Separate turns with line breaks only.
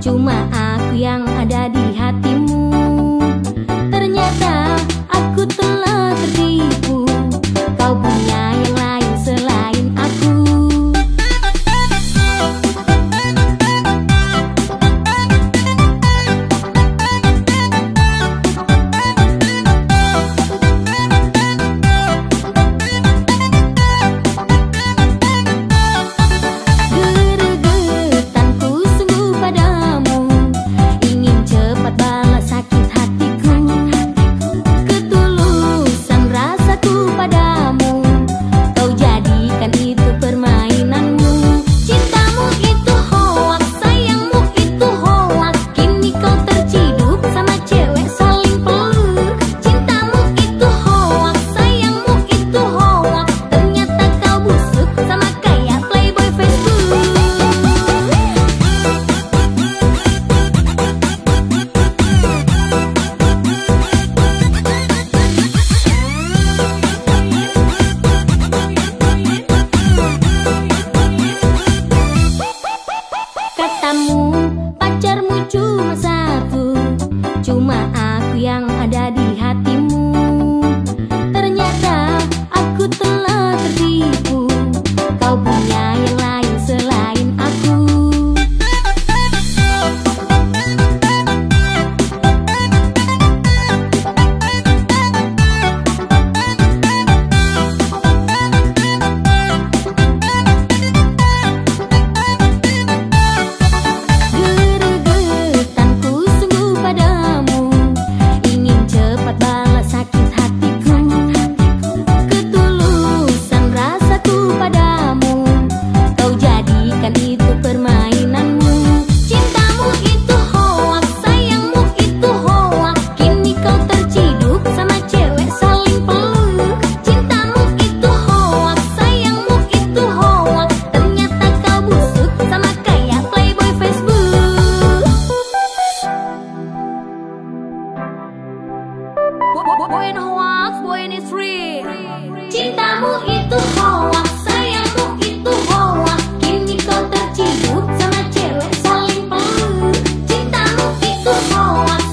Cuma aku yang ada di hatimu pacarmu cuma Poin hoax, boy is real Cintamu itu hoax, sayangmu itu hoax Kini kau terciduk sama cewek saling peluk Cintamu itu hoax